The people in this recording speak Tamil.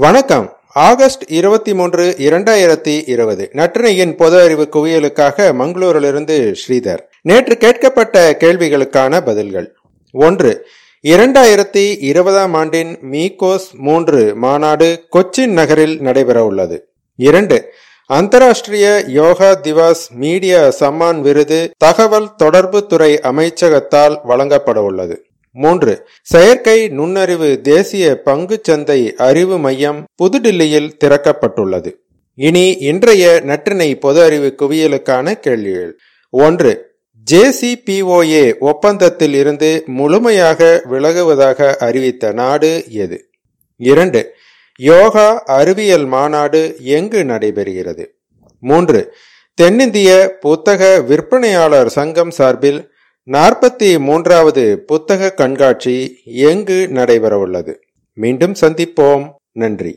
வணக்கம். ஆகஸ்ட் இருபத்தி மூன்று இரண்டாயிரத்தி இருபது. நற்றினையின் பொது அறிவு குவியலுக்காக மங்களூரிலிருந்து ஸ்ரீதர். நேற்று கேட்கப்பட்ட கேள்விகளுக்கான பதில்கள். ஒன்று இரண்டாயிரத்தி இருபதாம் ஆண்டின் மீகோஸ் மூன்று மாநாடு கொச்சின் நகரில் நடைபெற உள்ளது. இரண்டு அந்தராஷ்டிரிய யோகா திவாஸ் மீடியா சம்மான் விருது தகவல் தொடர்பு துறை அமைச்சகத்தால் வழங்கப்பட உள்ளது. மூன்று. செயற்கை நுண்ணறிவு தேசிய சந்தை அறிவு மையம் புதுடில்லியில் திறக்கப்பட்டுள்ளது. இனி இன்றைய நற்றினை பொது அறிவு குவியலுக்கான கேள்விகள். ஒன்று. ஜேசிபிஓஏ ஒப்பந்தத்தில் இருந்து முழுமையாக விலகுவதாக அறிவித்த நாடு எது? இரண்டு. யோகா அறிவியல் மாநாடு எங்கு நடைபெறுகிறது? மூன்று. தென்னிந்திய புத்தக விற்பனையாளர் சங்கம் சார்பில் நாற்பத்தி மூன்றாவது புத்தக கண்காட்சி எங்கு நடைபெறவுள்ளது? மீண்டும் சந்திப்போம். நன்றி.